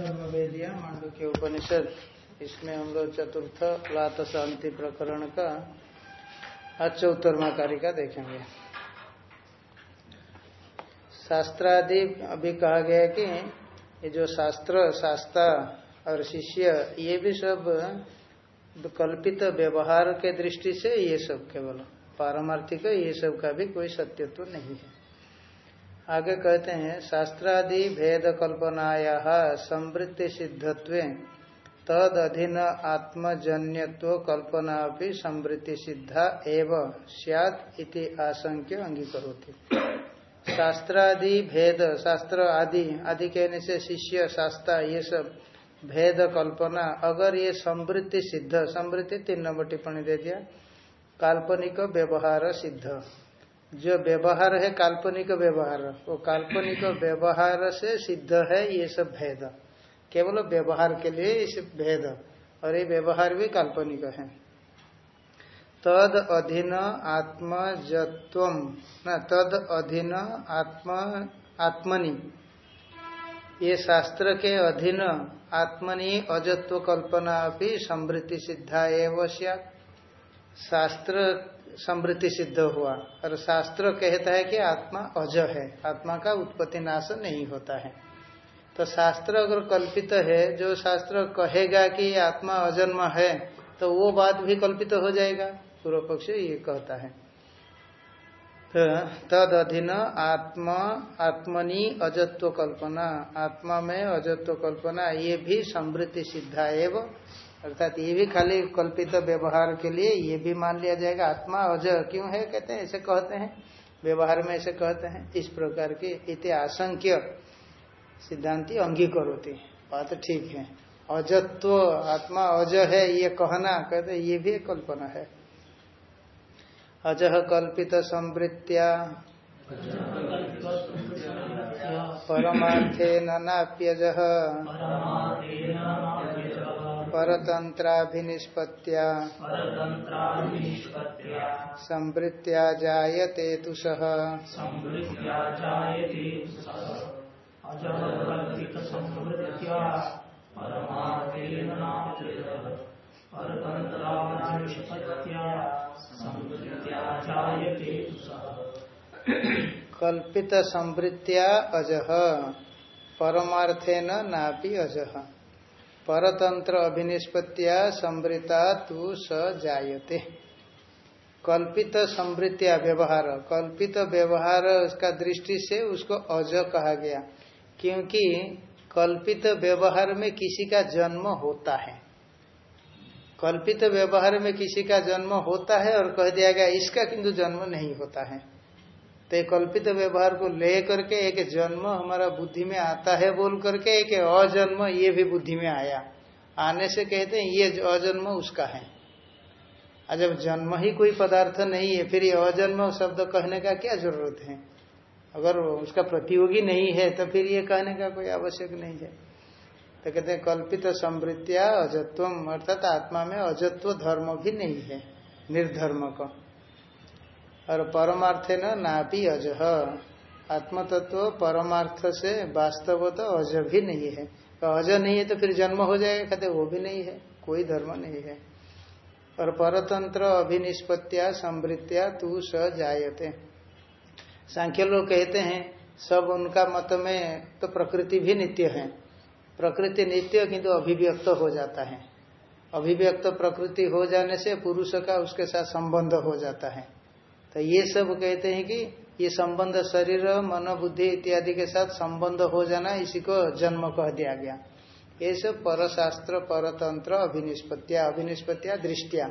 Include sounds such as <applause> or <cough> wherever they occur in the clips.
सर्ववेदिया मांडू के उपनिषद। इसमें हम लोग चतुर्थ लात शांति प्रकरण का आज चौतरवा कारिका देखेंगे। शास्त्रादि अभी कहा गया कि ये जो शास्त्र शास्त्र और शिष्य, ये भी सब कल्पित व्यवहार के दृष्टि से ये सब केवल पारमार्थिक, ये सब का भी कोई सत्यत्व नहीं है। आगे कहते हैं, शास्त्रादि भेद कल्पनाया संवृत्ति सिद्धत्व तद अधीन आत्मजन्यत्व कल्पना भी संवृत्ति सिद्धा एव सियात इति आशंक्य अंगीकरोति। शास्त्रादि भेद, शास्त्र आदि आदि कहने से शिष्य, शास्त्र, ये सब भेद कल्पना अगर ये संवृत्ति सिद्ध, संवृत्ति तीन नंबर टिप्पणी दे दिया, काल्पनिक व्यवहार सिद्ध। जो व्यवहार है, काल्पनिक व्यवहार, वो काल्पनिक व्यवहार से सिद्ध है, ये सब भेद। केवल व्यवहार के लिए इस भेद, और ये व्यवहार भी काल्पनिक है। तद अधीन आत्मजत्व, न, तद अधीन आत्म, आत्मनि। ये शास्त्र के अधीन आत्मनि अजत्व कल्पना भी समृद्धि सिद्धा एवं शास्त्र समृद्धि सिद्ध हुआ। और शास्त्र कहता है कि आत्मा अज है। आत्मा का उत्पत्ति नाश नहीं होता है। तो शास्त्र अगर कल्पित है, जो शास्त्र कहेगा कि आत्मा अजन्म है तो वो बात भी कल्पित हो जाएगा। पूर्व पक्ष ये कहता है। तो तद अधीन आत्मा, आत्मनि अजत्व कल्पना। आत्मा में अजत्व कल्पना, ये भी समृद्धि सिद्धा एवं अर्थात ये भी खाली कल्पित व्यवहार के लिए ये भी मान लिया जाएगा, आत्मा अज क्यों है कहते हैं ऐसे कहते हैं। व्यवहार में ऐसे कहते हैं। इस प्रकार के इतने आशंक्य सिद्धांति अंगीकरोती। बात ठीक है। अजत्व, आत्मा अज है, ये कहना, कहते ये भी कल्पना है। अजह कल्पित संवृत्तिया। परमार्थे नाप्यज। परतंत्राभिनिष्पत्त्या संवृत्त्या जायते तुषः कल्पित संवृत्तिया अजह परमार्थेन नापि अजह परतंत्र अभिनिष्पत्तिया संवृता तु स जायते। कल्पित संवृत्तिया व्यवहार, कल्पित व्यवहार उसका दृष्टि से उसको अज कहा गया, क्योंकि कल्पित व्यवहार में किसी का जन्म होता है। कल्पित व्यवहार में किसी का जन्म होता है और कह दिया गया, इसका किंतु जन्म नहीं होता है। तो कल्पित व्यवहार को ले करके एक जन्म हमारा बुद्धि में आता है बोल करके, एक अजन्म ये भी बुद्धि में आया। आने से कहते हैं, ये अजन्म उसका है। जब जन्म ही कोई पदार्थ नहीं है, फिर ये अजन्म शब्द कहने का क्या ज़रूरत है? अगर उसका प्रतियोगी नहीं है तो फिर ये कहने का कोई आवश्यक नहीं है। तो कहते हैं, कल्पित समृत्या अजत्व अर्थात आत्मा में अजत्व धर्म भी नहीं है, निर्धर्म का। और परमार्थ न नापी अज आत्म तत्व परमार्थ से वास्तव तो अज भी नहीं है। अज नहीं है तो फिर जन्म हो जाएगा, कहते वो भी नहीं है, कोई धर्म नहीं है। और परतंत्र अभिनिष्पत्तिया समृत्या तू स जायते। सांख्य लोग कहते हैं, सब उनका मत में तो प्रकृति भी नित्य है। प्रकृति नित्य किंतु अभिव्यक्त हो जाता है। अभिव्यक्त प्रकृति हो जाने से पुरुष का उसके साथ संबंध हो जाता है। तो ये सब कहते हैं कि ये संबंध शरीर, मन, बुद्धि इत्यादि के साथ संबंध हो जाना, इसी को जन्म कह दिया गया। ये सब परशास्त्र, परतंत्र, अभिनिष्पत्तिया अभिनिष्पत्तिया, दृष्टिया।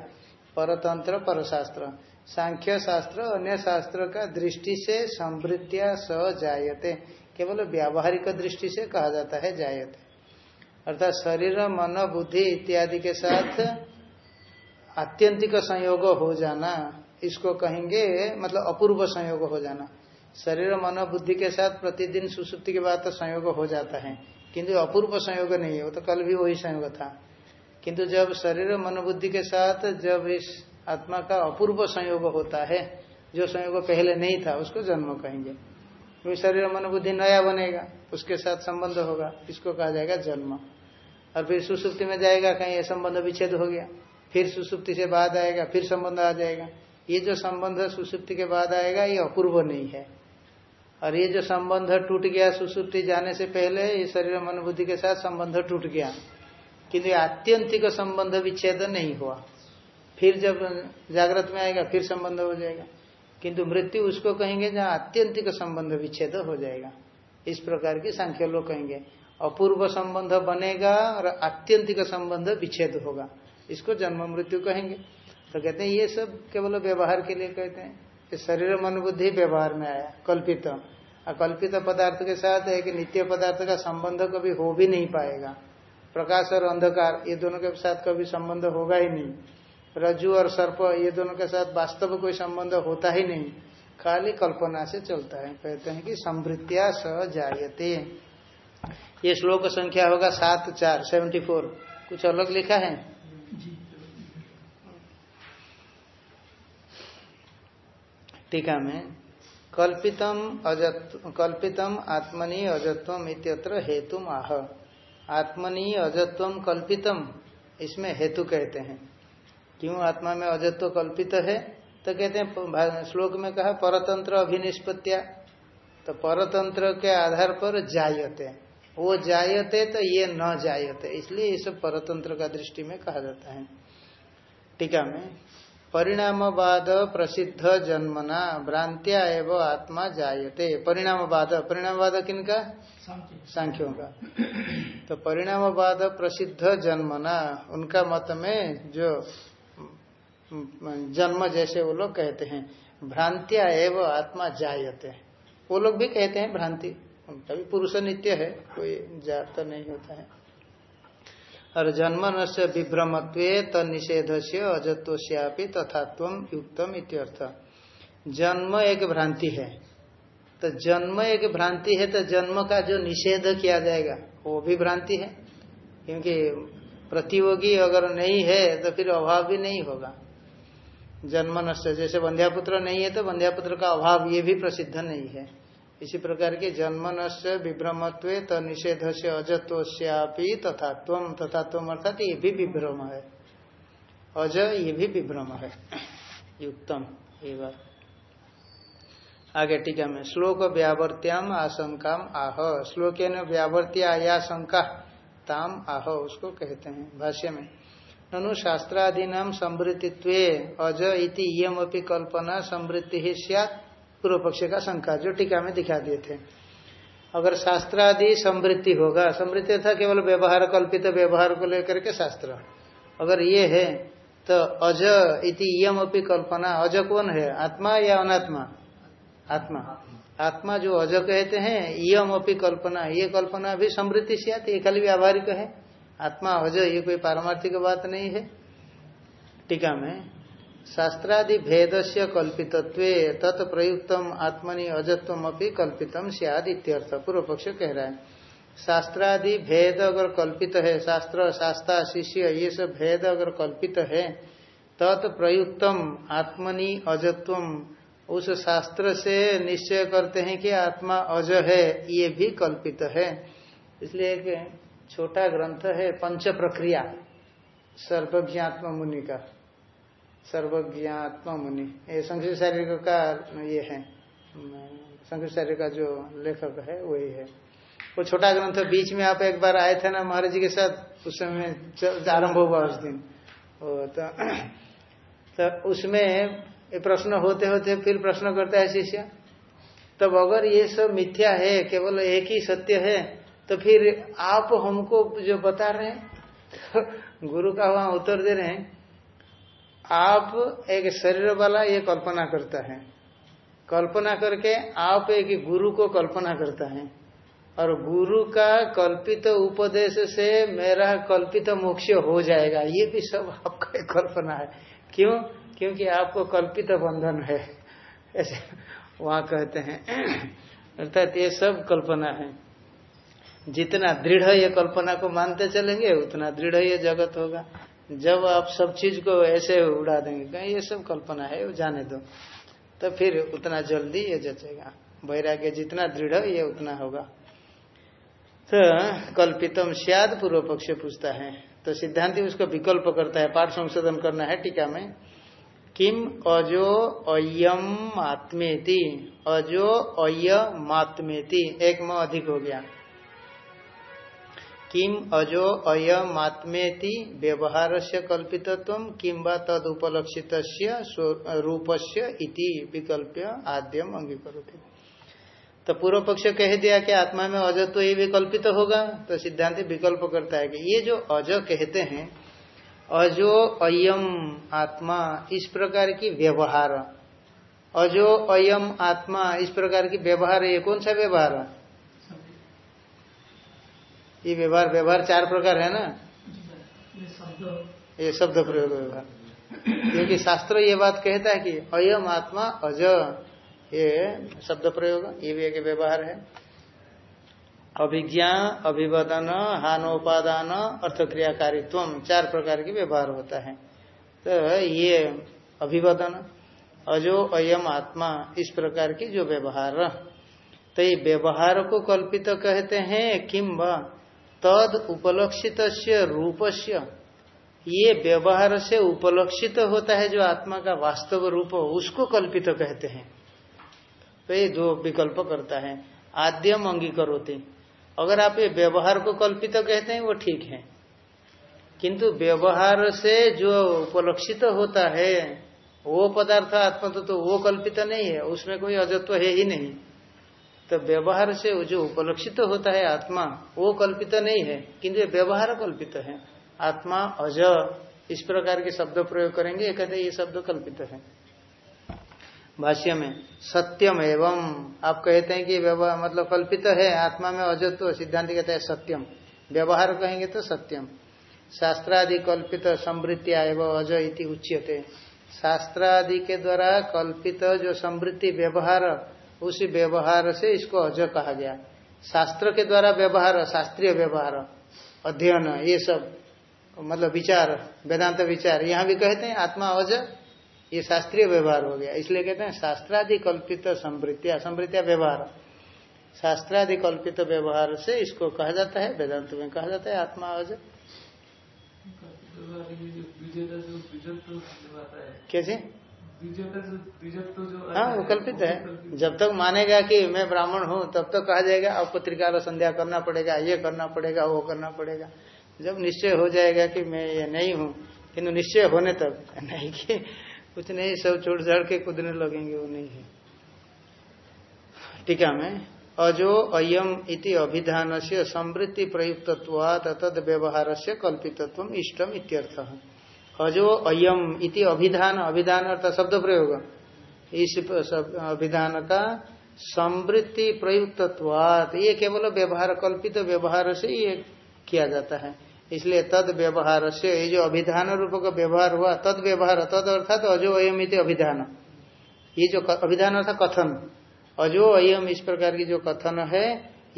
परतंत्र, परशास्त्र। सांख्य शास्त्र अन्य शास्त्र का दृष्टि से संवृत्तिया स जायते केवल व्यावहारिक दृष्टि से कहा जाता है जायते। अर्थात शरीर, मन, बुद्धि इत्यादि के साथ आत्यंतिक संयोग हो जाना इसको कहेंगे मतलब अपूर्व संयोग हो जाना। शरीर मन बुद्धि के साथ प्रतिदिन सुसुप्ति के बाद तो संयोग हो जाता है। किंतु अपूर्व संयोग नहीं है, वो तो कल भी वही संयोग था। किंतु जब शरीर मन बुद्धि के साथ जब इस आत्मा का अपूर्व संयोग होता है, जो संयोग पहले नहीं था, उसको जन्म कहेंगे। कोई शरीर मन बुद्धि नया बनेगा, उसके साथ संबंध होगा, इसको कहा जाएगा जन्म। और फिर सुसुप्ति में जाएगा, कहीं ये संबंध विच्छेद हो गया। फिर सुसुप्ति से बाद आएगा, फिर संबंध आ जाएगा। ये जो संबंध सुसुप्ति के बाद आएगा, ये अपूर्व नहीं है। और ये जो संबंध टूट गया सुसुप्ति जाने से पहले, ये शरीर मन बुद्धि के साथ संबंध टूट गया। किंतु आत्यंतिक संबंध विच्छेद नहीं हुआ। फिर जब जागृत में आएगा, फिर संबंध हो जाएगा। किंतु मृत्यु उसको कहेंगे जहाँ आत्यंतिक संबंध विच्छेद हो जाएगा। इस प्रकार की सांख्य लोग कहेंगे। अपूर्व संबंध बनेगा और आत्यंतिक संबंध विच्छेद होगा। इसको जन्म मृत्यु कहेंगे। तो कहते हैं, ये सब केवल व्यवहार के लिए कहते हैं। कि शरीर मन बुद्धि व्यवहार में आया, कल्पित। कल्पित पदार्थ के साथ एक नित्य पदार्थ का संबंध कभी हो भी नहीं पाएगा। प्रकाश और अंधकार, ये दोनों के साथ कभी संबंध होगा ही नहीं। रज्जु और सर्प, ये दोनों के साथ वास्तव कोई संबंध होता ही नहीं। खाली कल्पना से चलता है। कहते हैं कि समृत्या स जायते। ये श्लोक संख्या होगा सात चार सेवेंटी फोर कुछ अलग लिखा है? टीका में कल्पितम अजत, कल्पितम आत्मनि अजत्वम इत्यत्र हेतु आह। आत्मनि अजत्वम कल्पितम, इसमें हेतु कहते हैं। क्यों आत्मा में अजत्व कल्पित है? तो कहते हैं श्लोक में कहा, परतंत्र अभिनिष्पत्तिया तो परतंत्र के आधार पर जायते। वो जायते तो ये न जायते, इसलिए ये सब परतंत्र का दृष्टि में कहा जाता है। टीका में परिणामवाद प्रसिद्ध जन्मना भ्रांत्या एवं आत्मा जायते। परिणामवाद परिणामवाद किनका? सांख्यों। का। तो परिणामवाद प्रसिद्ध जन्मना उनका मत में जो जन्म जैसे वो लोग कहते हैं भ्रांतिया एवं आत्मा जायते। वो लोग भी कहते हैं भ्रांति। उनका भी पुरुष नित्य है कोई जात नहीं होता है। और जन्म से विभ्रमत्व तनिषेध से अजत्वश्यापी तथात्व युक्तम इत्यर्थ। जन्म एक भ्रांति है। तो जन्म एक भ्रांति है तो जन्म का जो निषेध किया जाएगा, वो भी भ्रांति है। क्योंकि प्रतियोगी अगर नहीं है तो फिर अभाव भी नहीं होगा। जन्म नष्ट जैसे बंध्यापुत्र नहीं है तो बंध्यापुत्र का अभाव ये भी प्रसिद्ध नहीं है। इसी प्रकार के जन्म नष्ट विभ्रमत्व तो निषेध से अजत्वी तथात्व तथात्व अर्थात ये भी विभ्रम है। अज ये भी विभ्रम है। युक्तम, ये बात। आगे टीका में श्लोक व्यावर्त्याम आशंका आह। श्लोक व्यावर्त्या या शंका ताम आह, उसको कहते हैं भाष्य में। ननु शास्त्रादीना संवृत्तित्व अज इति इम कल्पना संवृत्ति ही पूर्व पक्ष का शंका जो टीका में दिखा दिए थे। अगर शास्त्रादि समृद्धि होगा समृद्धि था केवल व्यवहार, कल्पित व्यवहार को लेकर के शास्त्र। अगर ये है तो अज इति इम अपनी कल्पना, अज कौन है? आत्मा या अनात्मा? आत्मा। आत्मा जो अज कहते हैं यम अपनी कल्पना, ये कल्पना भी समृद्धि से आती है खाली व्यावहारिक है। आत्मा अज, ये कोई पारमार्थिक बात नहीं है। टीका में शास्त्रादि भेद से कल्पितत्व तत्प्रयुक्तम आत्मनि अजत्व अपनी कल्पितम सियाद इत्यर्थ पूर्व पक्ष कह रहा है। शास्त्रादि भेद अगर कल्पित है, शास्त्र शास्त्रा शिष्य, ये सब भेद अगर कल्पित है तत्प्रयुक्तम आत्मनि अजत्वम। उस शास्त्र से निश्चय करते हैं कि आत्मा अज है, ये भी कल्पित है। इसलिए एक छोटा ग्रंथ है पंच प्रक्रिया सर्वज्ञात्म मुनि का। सर्वज्ञात्म मुनि ये संस्कृत शारीरिक का ये है। संस्कृत शारीरिक का जो लेखक है वही है। वो छोटा ग्रंथ बीच में आप एक बार आए थे ना महाराज जी के साथ उस समय आरंभ हुआ उस दिन। तो, <clears throat> तो उसमें प्रश्न होते होते फिर प्रश्न करता है शिष्य तब अगर ये सब मिथ्या है केवल एक ही सत्य है तो फिर आप हमको जो बता रहे हैं तो <laughs> गुरु का वहाँ उत्तर दे रहे हैं आप एक शरीर वाला ये कल्पना करता है। कल्पना करके आप एक गुरु को कल्पना करता है। और गुरु का कल्पित उपदेश से मेरा कल्पित मोक्ष हो जाएगा। ये भी सब आपका एक कल्पना है। क्यों? क्योंकि आपको कल्पित बंधन है। ऐसे वहाँ कहते हैं। अर्थात ये सब कल्पना है। जितना दृढ़ ये कल्पना को मानते चलेंगे, उतना दृढ़ ये जगत होगा। जब आप सब चीज़ को ऐसे उड़ा देंगे, कहीं, ये सब कल्पना है, वो जाने दो। तो फिर उतना जल्दी ये जचेगा। वैराग्य जितना दृढ़ ये उतना होगा। तो कल्पितम सियाद पूर्व पक्ष पूछता है। तो सिद्धांति उसको विकल्प करता है, पाठ संशोधन करना है टीका में। किम अजो अयम आत्मेति अजो अयमात्मेति एक में अधिक हो गया। किम अजो अयमात्मेति व्यवहार से कल्पितत्व किम उपलक्षित रूप से विकल्प आद्यम अंगीकरोति। तो पूर्व पक्ष कह दिया कि आत्मा में अज तो ये विकल्पित तो होगा तो सिद्धांत विकल्प करता है कि ये जो अज कहते हैं, अजो अयम आत्मा इस प्रकार की व्यवहार। अजो अयम आत्मा इस प्रकार की व्यवहार, ये कौन सा व्यवहार? ये व्यवहार व्यवहार चार प्रकार है ना? ये शब्द प्रयोग व्यवहार। क्योंकि शास्त्र ये बात कहता है कि अयम आत्मा अज, ये शब्द प्रयोग, ये भी एक व्यवहार है। अभिज्ञा, अभिवदन, हानोपादान अर्थक्रियाकारित्व चार प्रकार की व्यवहार होता है। तो ये अभिवदन, अजो, अयम आत्मा, इस प्रकार की जो व्यवहार। तो ये व्यवहार को कल्पित कहते हैं किम तद उपलक्षित रूपस्य। ये व्यवहार से उपलक्षित होता है जो आत्मा का वास्तव रूप उसको कल्पित तो कहते हैं। तो ये दो विकल्प करता है। आद्यम अंगीकरोति। अगर आप ये व्यवहार को कल्पित तो कहते हैं वो ठीक है। किंतु व्यवहार से जो उपलक्षित होता है वो पदार्थ आत्मा तो, तो वो कल्पित नहीं है। उसमें कोई अजत्व है ही नहीं। तो व्यवहार से जो उपलक्षित होता है आत्मा, वो कल्पित नहीं है, किंतु व्यवहार कल्पित है। आत्मा अज, इस प्रकार के शब्द प्रयोग करेंगे कहते ये शब्द कल्पित है। भाष्य में, सत्यम एवं, आप कहते हैं कि व्यवहार मतलब कल्पित है, आत्मा में अजत्व सिद्धांत कहते हैं सत्यम। व्यवहार कहेंगे तो सत्यम। शास्त्रादि कल्पित समृत्तिया एवं अज इति उच्यते। शास्त्रादि के द्वारा कल्पित जो समृद्धि व्यवहार उसी व्यवहार से इसको अज कहा गया। शास्त्र के द्वारा व्यवहार शास्त्रीय व्यवहार अध्ययन ये सब मतलब विचार वेदांत विचार यहाँ भी कहते हैं आत्मा अज ये शास्त्रीय व्यवहार हो गया। इसलिए कहते हैं शास्त्रादि कल्पित समृत्या समृत्या व्यवहार। शास्त्रादि कल्पित व्यवहार से इसको कहा जाता है वेदांत में कहा जाता है आत्मा अज कैसे हाँ वो कल्पित है। जब तक मानेगा कि मैं ब्राह्मण हूँ तब तक कहा जाएगा अब पत्रिका संध्या करना पड़ेगा ये करना पड़ेगा वो करना पड़ेगा। जब निश्चय हो जाएगा कि मैं ये नहीं हूँ किन्तु निश्चय होने तक <laughs> नहीं कि कुछ नहीं सब छोड़ छाड़ के कूदने लगेंगे वो नहीं है। टीका में अजो अयम इति अभिधान से समृद्धि प्रयुक्त तद व्यवहार से कल्पितत्व इष्टम इत्यर्थ। अजो अयम इति अभिधान अभिधान अर्थात शब्द प्रयोग। इस अभिधान का समृद्धि प्रयुक्त ये केवल व्यवहार, कल्पित तो व्यवहार से ये किया जाता है। इसलिए तद व्यवहार से, ये जो अभिधान रूप का व्यवहार हुआ, तद व्यवहार, तद अर्थात अजो अयम इति अभिधान। ये जो अभिधान अर्थात कथन। अजो अयम इस प्रकार की जो कथन है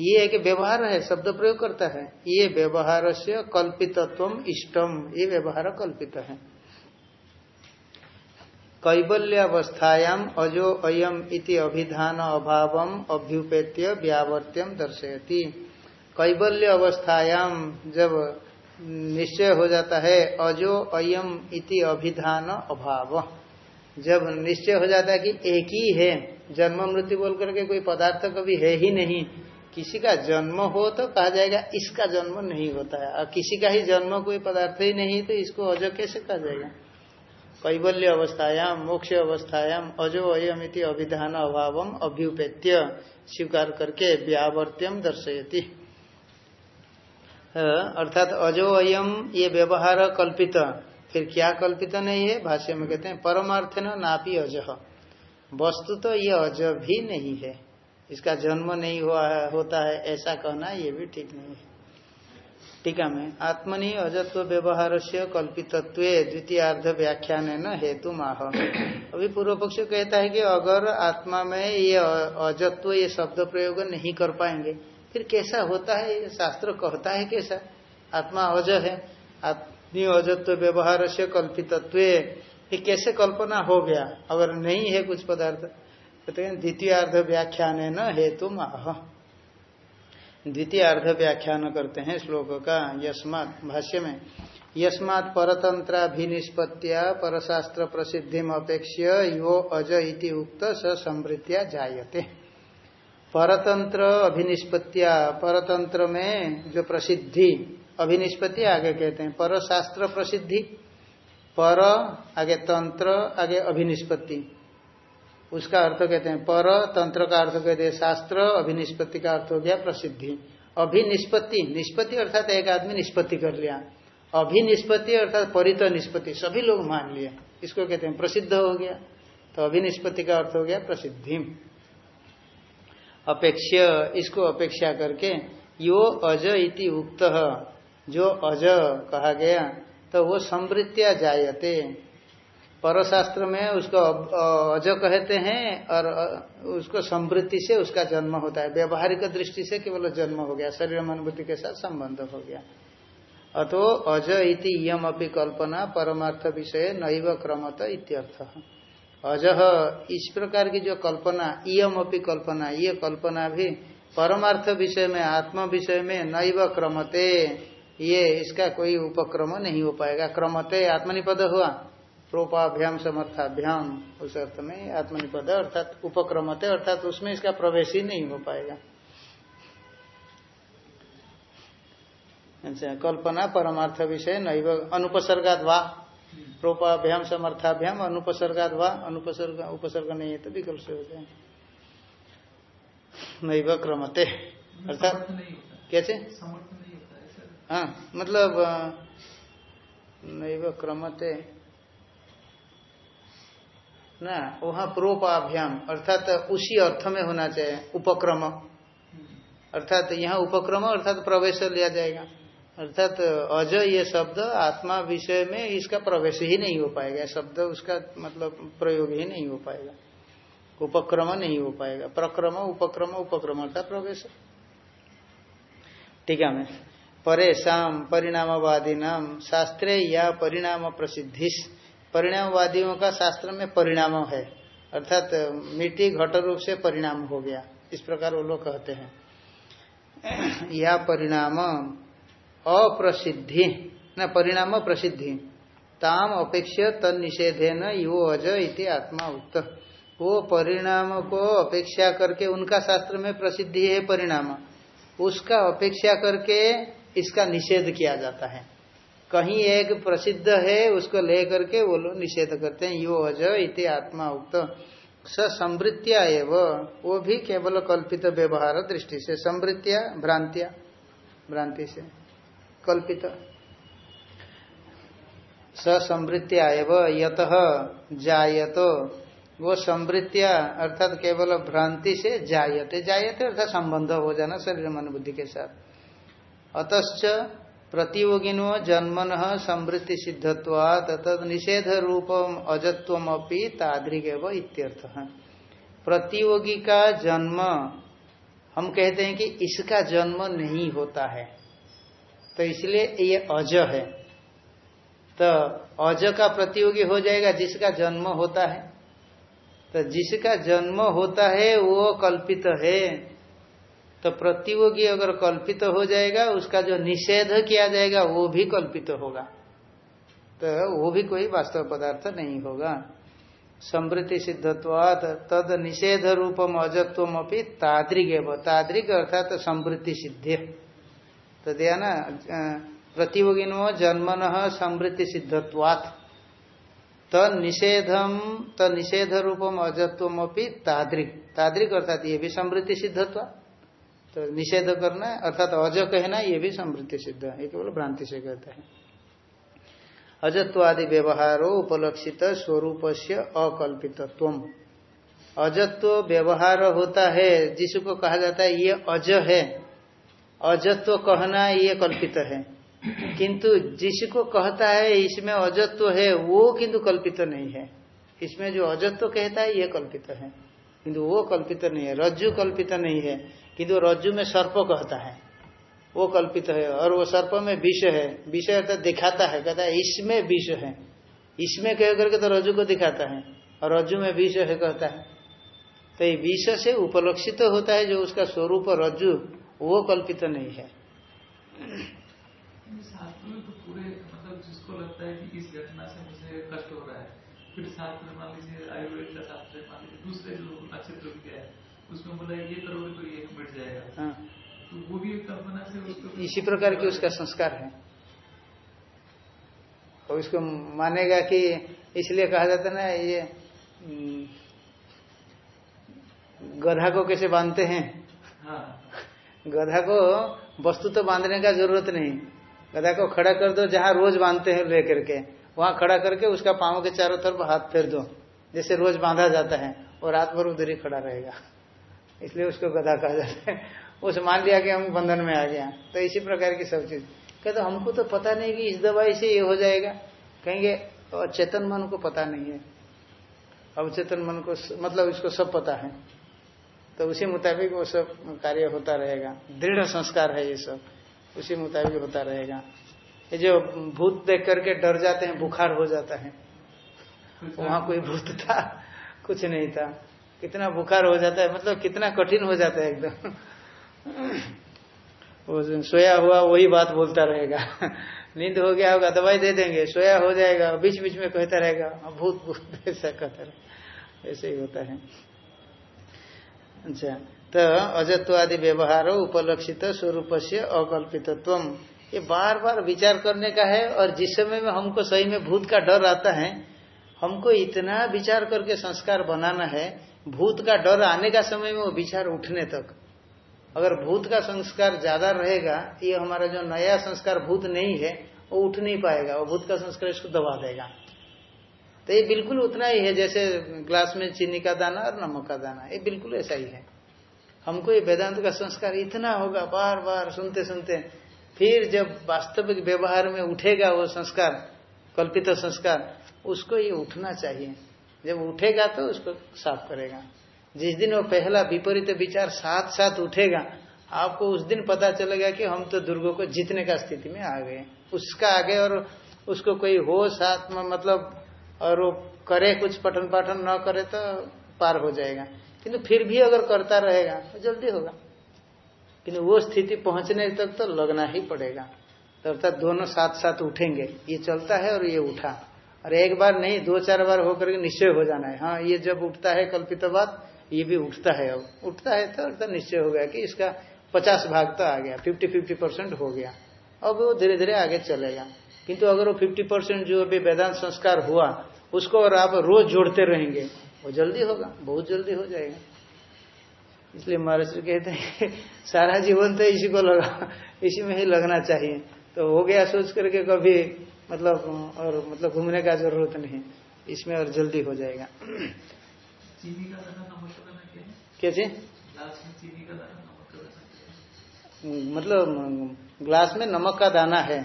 ये एक व्यवहार है, शब्द प्रयोग करता है। ये व्यवहार से कल्पितत्व इष्टम, ये व्यवहार कल्पित है। कैबल्यावस्थायाम अजो अयम इति अभिधान अभाव अभ्युपेत्य व्यावर्त्यम दर्शयती। कैबल्य अवस्थायाम जब निश्चय हो जाता है, अजो अयम इति अभिधान अभाव। जब निश्चय हो जाता है कि एक ही है, जन्म मृत्यु बोल करके कोई पदार्थ कभी है ही नहीं किसी का जन्म हो तो कहा जाएगा, इसका जन्म नहीं होता है। और किसी का ही जन्म कोई पदार्थ ही नहीं तो इसको अजो कैसे कहा जाएगा? कैबल्य अवस्थायाम मोक्ष अवस्थायाम अजो अयम इति अभिधान अभाव, अभ्युपेत्य, स्वीकार करके व्यावर्त्यम दर्शयती। अर्थात अजो अयम ये व्यवहार कल्पित। फिर क्या कल्पित नहीं है? भाष्य में कहते हैं, परमार्थ नापी अजह वस्तु तो ये अज भी नहीं है। इसका जन्म नहीं हुआ होता है, ऐसा कहना ये भी ठीक नहीं है। टीका में, आत्मनि अजत्व व्यवहार से कल्पितत्व, द्वितीयार्ध व्याख्यान न हेतु माह अभी पूर्व पक्ष कहता है कि अगर आत्मा में ये अजत्व, ये शब्द प्रयोग नहीं कर पाएँगे, फिर कैसा होता है? ये शास्त्र कहता है कैसा? आत्मा अज है आत्मी अजत्व व्यवहार से कल्पितत्व, ये कैसे कल्पना हो गया? अगर नहीं है कुछ पदार्थ कहते द्वितीय अर्ध व्याख्यान है न हेतु माह द्वितीय अर्ध व्याख्यान करते हैं श्लोक का, यस्मात, भाष्य में। यस्मात् परतंत्राभिनिष्पत्तिया, परशास्त्र प्रसिद्धि अपेक्ष यो अज इति उक्त स समृद्धिया जायते। परतंत्र अभिनिष्पत्तिया, परतंत्र में जो प्रसिद्धि, अभिनिष्पत्ति आगे कहते हैं, परशास्त्र प्रसिद्धि, पर, आगे तंत्र, आगे अभिनिष्पत्ति। उसका अर्थ कहते हैं, पर तंत्र का अर्थ कहते हैं, शास्त्र, अभिनिष्पत्ति का अर्थ हो गया प्रसिद्धि। अभिनिष्पत्ति, निष्पत्ति अर्थात एक आदमी निष्पत्ति कर लिया। अभिनिष्पत्ति अर्थात परित निष्पत्ति, सभी लोग मान लिए। इसको कहते हैं प्रसिद्ध हो गया। तो अभिनिष्पत्ति का अर्थ हो गया प्रसिद्धि। अपेक्ष इसको अपेक्षा करके, यो अज इति उक्त, जो अज कहा गया तो वो समृत्या जायते। परशास्त्र में उसको अज कहते हैं और उसको समृद्धि से उसका जन्म होता है। व्यवहारिक दृष्टि से केवल जन्म हो गया, शरीर अनुभूति के साथ संबंध हो गया। अतो अज इति यम अपनी कल्पना, परमार्थ विषय नैव क्रमत इत्यर्थ। अज इस प्रकार की जो कल्पना इम अपनी कल्पना, ये कल्पना भी परमार्थ विषय में, आत्म विषय में नैव क्रमते, ये इसका कोई उपक्रम नहीं हो पाएगा। क्रमते आत्मनिपद हुआ। प्रोपाभ्याम समर्थाभ्याम उस अर्थ में आत्मनिपद अर्थात उपक्रमते अर्थात उसमें इसका प्रवेश ही नहीं हो पाएगा। अच्छा कल्पना परमार्थ विषय नैव अनुपसर्गाद वा प्रोपाभ्याम समर्थाभ्याम अनुपसर्गाद वा अनुपसर्ग उपसर्ग नहीं है तो विकल्प से हो जाए नैव क्रमते अर्थात कैसे हाँ मतलब नैव क्रमते ना, वहाँ प्रोपाभ्याम, अर्थात उसी अर्थ में होना चाहिए, उपक्रम। अर्थात यहाँ उपक्रम, अर्थात प्रवेश लिया जाएगा। अर्थात अज ये शब्द आत्मा विषय में इसका प्रवेश ही नहीं हो पाएगा। शब्द उसका मतलब प्रयोग ही नहीं हो पाएगा। उपक्रम नहीं हो पाएगा। प्रक्रम, उपक्रम उपक्रम अर्थात प्रवेश। ठीक है, मैं। परेशान परिणामवादी नाम शास्त्रे या परिणाम प्रसिद्धि परिणामवादियों का शास्त्र में परिणाम है। अर्थात, मिट्टी घट रूप से परिणाम हो गया। इस प्रकार वो लोग कहते हैं। या परिणाम अप्रसिद्धि, न, परिणाम प्रसिद्धि ताम अपेक्ष तद निषेधे न यो अज इति आत्मा उक्त। वो परिणाम को अपेक्षा करके उनका शास्त्र में प्रसिद्धि है परिणाम। उसका अपेक्षा करके इसका निषेध किया जाता है। कहीं एक प्रसिद्ध है, उसको ले करके वो लोग निषेध करते हैं, यो अज इति आत्मा उक्त। स समृत्या एवं। वो भी केवल कल्पित व्यवहार दृष्टि से समृत्या भ्रांतिया, भ्रांति से, कल्पित। स समृत्या एवं, यत, जायत। वो समृत्या अर्थात केवल भ्रांति से जायते जायते अर्थात संबंध हो जाना शरीर मन बुद्धि के साथ। अतश्च प्रतियोगिनो जन्मन समृद्धि सिद्धत्वा तद निषेध रूपम अजत्वमपि तादृग इत्यर्थ। प्रतियोगी का जन्म, हम कहते हैं कि इसका जन्म नहीं होता है। तो इसलिए ये अज है। तो अज का प्रतियोगी हो जाएगा जिसका जन्म होता है। तो जिसका जन्म होता है वो कल्पित है। तो प्रतियोगी अगर कल्पित हो जाएगा, उसका जो निषेध किया जाएगा, वो भी कल्पित होगा। तो वो भी कोई वास्तव पदार्थ नहीं होगा। समृद्धि सिद्धत्वात तद निषेध रूपम अजत्वम अपनी ताद्रिक एवं। ताद्रिक अर्थात तो समृद्धि सिद्ध तो दिया ना प्रतियोगिनो जन्मन समृद्धि सिद्धत्वात्। तद निषेधम तद निषेध रूपम अजत्वम अपनी ताद्रिक ताद्रिक अर्थात ये भी समृद्धि सिद्धत्वा तो निषेध करना अर्थात अज कहना ये भी समृद्धि सिद्ध है केवल भ्रांति से कहता है। अजत्वादि व्यवहारो उपलक्षित स्वरूप से अकल्पित अजत्व व्यवहार होता है, जिसको कहा जाता है, ये अज है। अजत्व कहना ये कल्पित है। किंतु जिसको कहता है, इसमें अजत्व है, वो किंतु कल्पित नहीं है। इसमें जो अजत्व कहता है, ये कल्पित है। किंतु वो कल्पित नहीं है, रज्जु कल्पित नहीं है। किंतु रज्जु में सर्प कहता है, वो कल्पित है, और वो सर्प में विष है। विष अर्थात दिखाता है, कहता है, इसमें विष है। इसमें कह करके तो रज्जु को दिखाता है, और रज्जु में विष है कहता है। तो ये विष से उपलक्षित तो होता है जो उसका स्वरूप रज्जु, वो कल्पित तो नहीं है। तो पूरे मतलब जिसको लगता है उसमें बोला ये करोगे तो ये मिट जाएगा। हाँ। तो वो भी कल्पना से उसको इसी प्रकार की उसका संस्कार है। और उसको मानेगा कि इसलिए कहा जाता है ना ये गधा को कैसे बांधते हैं? हाँ। गधा को वस्तु तो बांधने का ज़रूरत नहीं। गधा को खड़ा कर दो जहाँ रोज बांधते हैं लेकर के वहाँ खड़ा करके उसका पाँव के चारों तरफ़ हाथ फेर दो जैसे रोज बांधा जाता है और रात भर उधर ही खड़ा रहेगा। इसलिए उसको गधा कहा जाता है। उस मान लिया कि हम बंधन में आ गया तो इसी प्रकार की सब चीज़। कहते तो हमको तो पता नहीं कि इस दवाई से ये हो जाएगा। कहेंगे चेतन मन को पता नहीं है। अवचेतन मन को मतलब इसको सब पता है। तो उसी मुताबिक वो सब कार्य होता रहेगा। दृढ़ संस्कार है ये सब। उसी मुताबिक होता रहेगा। ये जो भूत देख करके डर जाते हैं बुखार हो जाता है। वहाँ कोई भूत था कुछ नहीं था। कितना बुखार हो जाता है मतलब कितना कठिन हो जाता है एकदम। वो सोया हुआ, वही बात बोलता रहेगा। नींद हो गया होगा, दवाई दे देंगे, सोया हो जाएगा बीच बीच में कहता रहेगा भूत भूत <laughs> ऐसा कहता ऐसे ही होता है। अच्छा तो अजत्व आदि व्यवहार, उपलक्षित स्वरूप से अकल्पितत्व ये बार बार विचार करने का है, और जिस समय में हमको सही में भूत का डर आता है हमको इतना विचार करके संस्कार बनाना है, भूत का डर आने का समय में वो विचार उठने तक। अगर भूत का संस्कार ज़्यादा रहेगा, ये हमारा जो नया संस्कार भूत नहीं है, वो उठ नहीं पाएगा वो भूत का संस्कार इसको दबा देगा। तो ये बिल्कुल उतना ही है, जैसे ग्लास में चीनी का दाना और नमक का दाना, ये बिल्कुल ऐसा ही है। हमको ये वेदांत का संस्कार इतना होगा बार बार सुनते सुनते फिर जब वास्तविक व्यवहार में उठेगा वो संस्कार, कल्पित संस्कार उसको ये उठना चाहिए। जब उठेगा तो उसको साफ़ करेगा। जिस दिन वो पहला विपरीत विचार साथ साथ उठेगा, आपको उस दिन पता चलेगा कि हम तो दुर्गो को जीतने का स्थिति में आ गए। उसका आगे और उसको कोई हो साथ में मतलब और वो करे कुछ पठन पाठन न करे तो पार हो जाएगा। किंतु फिर भी अगर करता रहेगा तो जल्दी होगा। किंतु वो स्थिति पहुँचने तक तो लगना ही पड़ेगा। तो अर्थात दोनों साथ साथ उठेंगे। ये चलता है और ये उठा। और एक बार नहीं, दो चार बार होकर के निश्चय हो जाना है। हाँ ये जब उठता है कल्पित बात, ये भी उठता है। अब उठता है तो अर्थात निश्चय हो गया कि इसका पचास भाग तो आ गया फिफ्टी फिफ्टी परसेंट हो गया। अब वो धीरे धीरे आगे चलेगा। किंतु अगर वो फिफ्टी परसेंट जो अभी वेदांत संस्कार हुआ, उसको और आप रोज जोड़ते रहेंगे, वो जल्दी होगा, बहुत जल्दी हो जाएगा। इसलिए महाराज कहते हैं, <laughs> सारा जीवन तो इसी को लगा, इसी में ही लगना चाहिए। तो हो गया सोच करके कभी मतलब और मतलब घूमने का ज़रूरत नहीं। इसमें और जल्दी हो जाएगा। क्या जी मतलब ग्लास में नमक का दाना है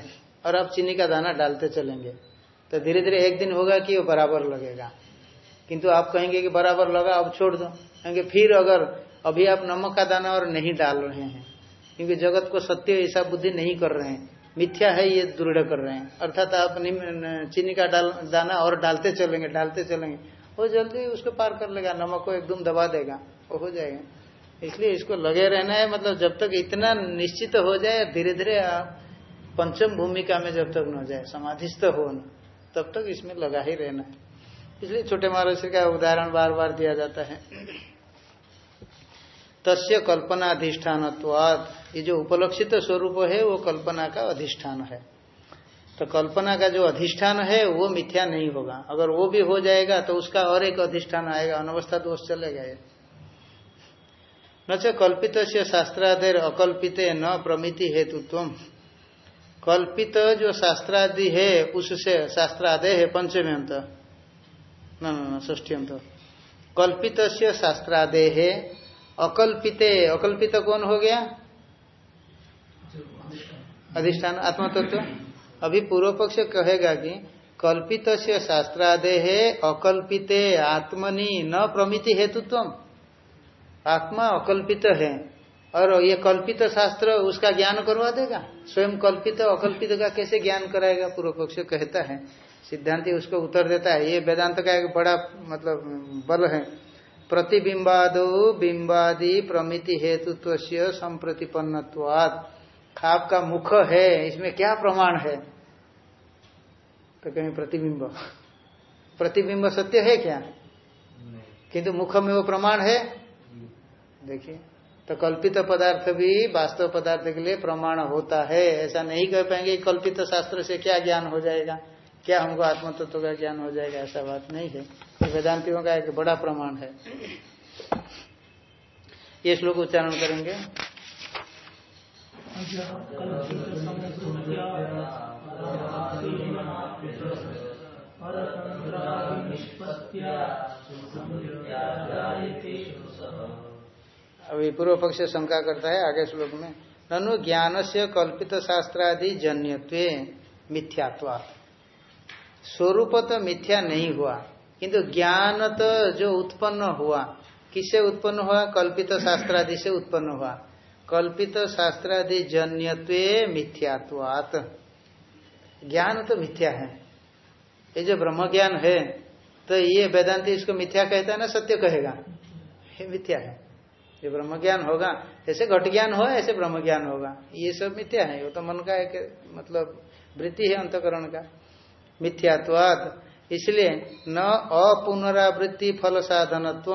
और आप चीनी का दाना डालते चलेंगे। तो धीरे धीरे एक दिन होगा कि वो बराबर लगेगा। किंतु आप कहेंगे कि बराबर लगा अब छोड़ दो। कहेंगे फिर अगर अभी आप नमक का दाना और नहीं डाल रहे हैं क्योंकि जगत को सत्य ऐसा बुद्धि नहीं कर रहे हैं मिथ्या है, ये दृढ़ कर रहे हैं। अर्थात आप चीनी का डाल, दाना और डालते चलेंगे डालते चलेंगे। वो जल्दी उसको पार कर लेगा, नमक को एकदम दबा देगा, वो हो जाएगा। इसलिए इसको लगे रहना है मतलब जब तक इतना निश्चित तो हो जाए धीरे धीरे आप पंचम भूमिका में जब तक न जाए, समाधिस्थ हो तब तक इसमें लगा ही रहना है। इसलिए छोटे महाराज का उदाहरण बार बार दिया जाता है। तस्य कल्पना अधिष्ठान ये जो उपलक्षित स्वरूप है, वो कल्पना का अधिष्ठान है। तो कल्पना का जो अधिष्ठान है, वो मिथ्या नहीं होगा। अगर वो भी हो जाएगा तो उसका और एक अधिष्ठान आएगा। अनवस्था दोष चलेगा ये न कल्पित से शास्त्रादेर अकल्पित न प्रमिति हेतुत्व कल्पित जो शास्त्रादि है, उससे शास्त्रादय है पंचमी अंत न ष्ठी अंत कल्पित से शास्त्रादय है अकल्पित अकल्पित कौन हो गया? अधिष्ठान आत्मा तत्व अभी पूर्व पक्ष कहेगा कि कल्पित से है अकल्पित, आत्मनि न प्रमिति हेतुत्व आत्मा अकल्पित है, और ये कल्पित शास्त्र उसका ज्ञान करवा देगा? स्वयं कल्पित, अकल्पित का कैसे ज्ञान कराएगा? पूर्व पक्ष कहता है। सिद्धांति उसको उत्तर देता है। ये वेदांत का एक बड़ा मतलब बल है। प्रतिबिंबाद बिंबादि प्रमिति हेतुत्व संप्रतिपन्नवाद का मुख है इसमें क्या प्रमाण है? तो कहीं प्रतिबिंब। प्रतिबिंब सत्य है क्या? किंतु मुख में वो प्रमाण है? देखिए तो कल्पित पदार्थ भी वास्तव पदार्थ के लिए प्रमाण होता है। ऐसा नहीं कह पाएँगे कल्पित शास्त्र से क्या ज्ञान हो जाएगा। क्या हमको आत्म तत्व का ज्ञान हो जाएगा ऐसा बात नहीं है। वेदांतियों का एक बड़ा प्रमाण है। ये श्लोक उच्चारण करेंगे। अभी पूर्व पक्ष शंका करता है आगे श्लोक में, ननु ज्ञान से कल्पित शास्त्रादि जन्यत्व मिथ्यात्वा। स्वरूप तो मिथ्या नहीं हुआ। किंतु ज्ञान तो जो उत्पन्न हुआ किससे उत्पन्न हुआ? कल्पित शास्त्रादि से उत्पन्न हुआ। कल्पित शास्त्रादि जन्यत्व मिथ्यात्वात। ज्ञान तो मिथ्या है। ये जो ब्रह्म ज्ञान है तो ये वेदांति इसको मिथ्या कहता है ना, सत्य कहेगा। ये मिथ्या है। ये ब्रह्म ज्ञान होगा जैसे घट ज्ञान हो, ऐसे ब्रह्म ज्ञान होगा। ये सब मिथ्या है। वो तो मन का एक मतलब वृत्ति है अंतकरण का। मिथ्यात्वाद इसलिए न अपुनरावृत्ति फल साधनत्व।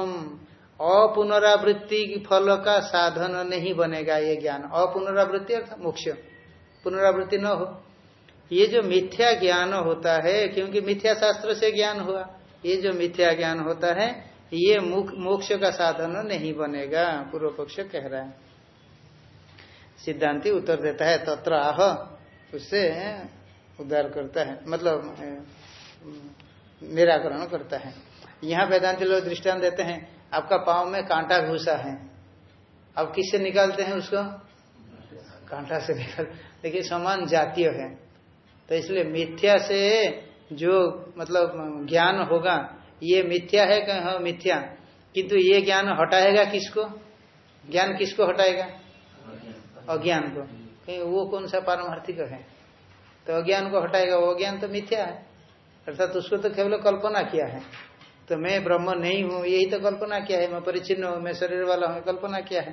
अपुनरावृत्ति फल का साधन नहीं बनेगा ये ज्ञान। अपुनरावृत्ति अर्थात मोक्ष। पुनरावृत्ति न हो। ये जो मिथ्या ज्ञान होता है, क्योंकि मिथ्या शास्त्र से ज्ञान हुआ, ये जो मिथ्या ज्ञान होता है, ये मोक्ष का साधन नहीं बनेगा पूर्व पक्ष कह रहा है। सिद्धांति उत्तर देता है, तत्र आह, उससे उद्धार करता है। मतलब निराकरण करता है। यहाँ वेदांति लोग दृष्टान देते हैं, आपका पाँव में कांटा घुसा है। अब किससे निकालते हैं उसको? कांटा से निकाल, देखिए समान जातीय है। तो इसलिए मिथ्या से जो मतलब ज्ञान होगा, ये मिथ्या है कहीं हाँ मिथ्या? किंतु ये ज्ञान हटाएगा किसको? ज्ञान किसको हटाएगा? अज्ञान को। कहीं वो कौन सा पारमार्थिक है? तो अज्ञान को हटाएगा, वो ज्ञान तो मिथ्या है। अर्थात उसको तो केवल कल्पना किया है। तो मैं ब्रह्म नहीं हूँ यही तो कल्पना किया है। मैं परिचिन्न हूँ मैं शरीर वाला हूँ कल्पना किया है।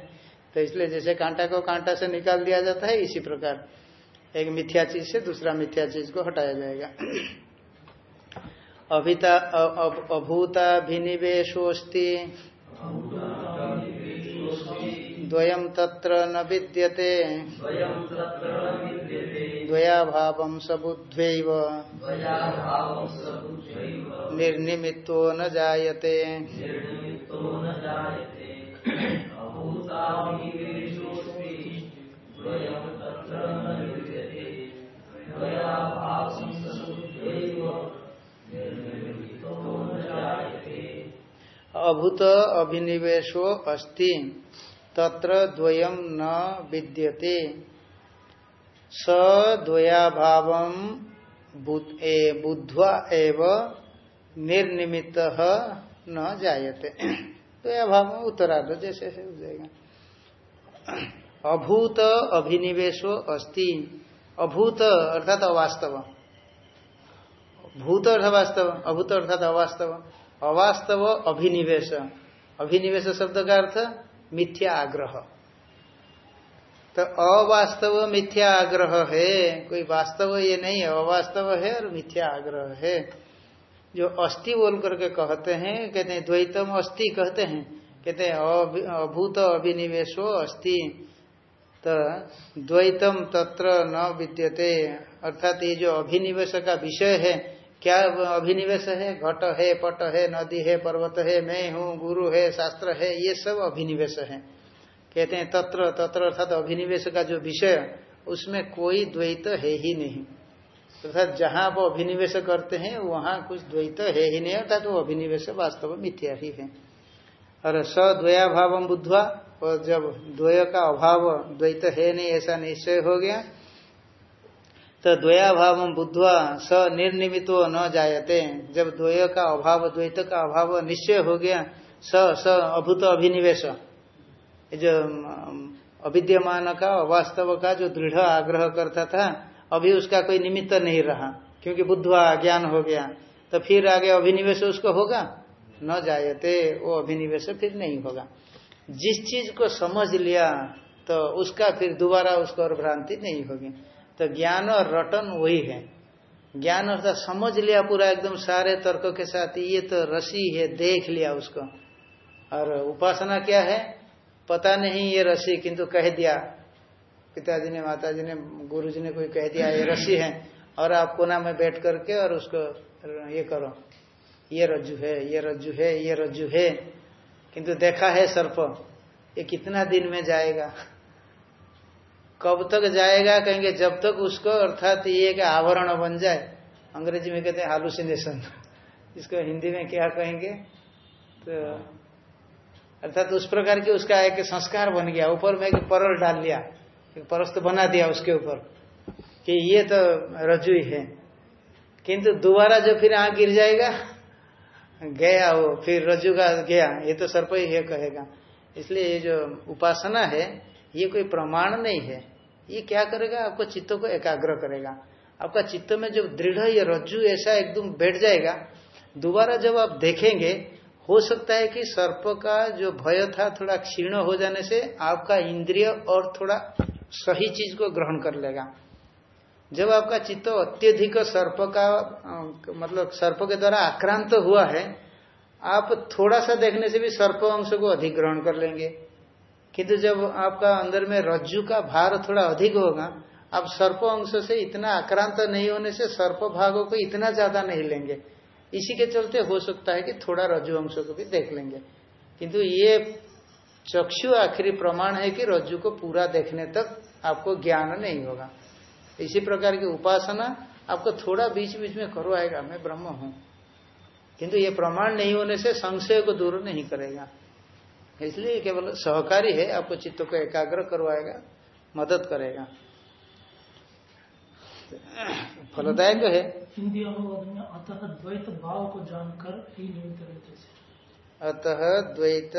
तो इसलिए जैसे कांटा को कांटा से निकाल दिया जाता है इसी प्रकार एक मिथ्या चीज़ से दूसरा मिथ्या चीज़ को हटाया जाएगा। <clears throat> अभिता अभूताभिनिवेशोस्ति द्वयम तत्र न विद्यते। द्वयाभावं सबुद्ध्वैव निर्निमित्तो न जायते। अभूत अभिनिवेशो अस्ति। तत्र द्वयम न विद्यते। स द्वयाभाव बुद्ध्वा एव निर्निमित न जायते। द्वयाभाव उत्तरार्ध जैसे हो जाएगा। अभूत अभिनिवेशो अस्ति। अभूत अर्थात अवास्तव। भूत अर्थात वास्तव अभूत अर्थात अवास्तव। अवास्तव अभिनिवेश। अभिनिवेश शब्द का अर्थ मिथ्या आग्रह। तो अवास्तव मिथ्या आग्रह है। कोई वास्तव ये नहीं है, अवास्तव है और मिथ्या आग्रह है। जो अस्थि बोल करके कहते हैं कहते हैं द्वैतम अस्थि कहते हैं। कहते हैं अभूत अभिनिवेशो अस्थि। तो द्वैतम तत्र न विद्यते। अर्थात ये जो अभिनिवेश का विषय है, क्या अभिनिवेश है? घट है, पट है, नदी है, पर्वत है, मैं हूँ, गुरु है, शास्त्र है, ये सब अभिनिवेश है। कहते हैं, तत्र तत्र अर्थात अभिनिवेश का जो विषय, उसमें कोई द्वैत है ही नहीं। अर्थात जहाँ वो अभिनिवेश करते हैं, वहाँ कुछ द्वैत है ही नहीं, अर्थात वो अभिनिवेश वास्तव मिथ्या ही है। और सद्वया भाव बुद्धवा, और जब द्वय का अभाव, द्वैत है नहीं, ऐसा निश्चय हो गया तो द्वया भाव बुद्धवा स निर्निमित न जायते। जब द्वय का अभाव, द्वैत का अभाव निश्चय हो गया, स स, अभूत अभिनिवेश। जो अविद्यमान का, अवास्तव का जो दृढ़ आग्रह करता था, अभी उसका कोई निमित्त नहीं रहा, क्योंकि बुद्धवा ज्ञान हो गया। तो फिर आगे अभिनिवेश उसको होगा? न जायते, वो अभिनिवेश फिर नहीं होगा। जिस चीज़ को समझ लिया तो उसका फिर दोबारा उसको और भ्रांति नहीं होगी। तो ज्ञान और रटन वही है। ज्ञान अर्थात समझ लिया पूरा एकदम सारे तर्कों के साथ, ये तो रसी है, देख लिया उसको। और उपासना क्या है? पता नहीं ये रसी किंतु कह दिया। पिताजी ने, माताजी ने, गुरुजी ने कोई कह दिया, ये रसी है, और आप कोना में बैठ करके और उसको ये करो। ये रज्जु है, ये रज्जु है, ये रज्जु है। किंतु देखा है सर्प, ये कितना दिन में जाएगा? कब तक जाएगा, कहेंगे, जब तक उसको, अर्थात ये का आवरण बन जाए। अंग्रेज़ी में कहते हैं, हालुसिनेशन। इसको हिंदी में क्या कहेंगे? तो अर्थात उस प्रकार की उसका एक संस्कार बन गया। ऊपर में एक परल डाल लिया, एक परस्त बना दिया उसके ऊपर कि ये तो रजु ही। है किंतु दोबारा जो फिर आग गिर जाएगा, गया वो, फिर रज्जु का गया, ये तो सर्प ही है कहेगा। इसलिए ये जो उपासना है, ये कोई प्रमाण नहीं है। ये क्या करेगा? आपको चित्त को एकाग्र करेगा। आपका चित्त में जब दृढ़ ये रज्जु ऐसा एकदम बैठ जाएगा, दोबारा जब आप देखेंगे हो सकता है कि सर्प का जो भय था थोड़ा क्षीण हो जाने से आपका इंद्रिय और थोड़ा सही चीज़ को ग्रहण कर लेगा। जब आपका चित्त अत्यधिक सर्प का मतलब सर्प के द्वारा आक्रांत तो हुआ है, आप थोड़ा सा देखने से भी सर्प अंश को अधिक ग्रहण कर लेंगे। किंतु जब आपका अंदर में रज्जु का भार थोड़ा अधिक होगा, आप सर्प अंश से इतना आक्रांत तो नहीं होने से सर्प भागों को इतना ज़्यादा नहीं लेंगे। इसी के चलते हो सकता है कि थोड़ा रज्जु अंश को भी देख लेंगे। किंतु ये चक्षु आखिरी प्रमाण है कि रज्जु को पूरा देखने तक आपको ज्ञान नहीं होगा। इसी प्रकार की उपासना आपको थोड़ा बीच बीच में करवाएगा मैं ब्रह्म हूँ। किंतु ये प्रमाण नहीं होने से संशय को दूर नहीं करेगा। इसलिए केवल सहकारी है, आपको चित्त को एकाग्र करवाएगा, मदद करेगा। फलदायक है। हिंदी अनुवाद में अतः द्वैत भाव को जानकर ही निमित्त रहते अतः द्वैत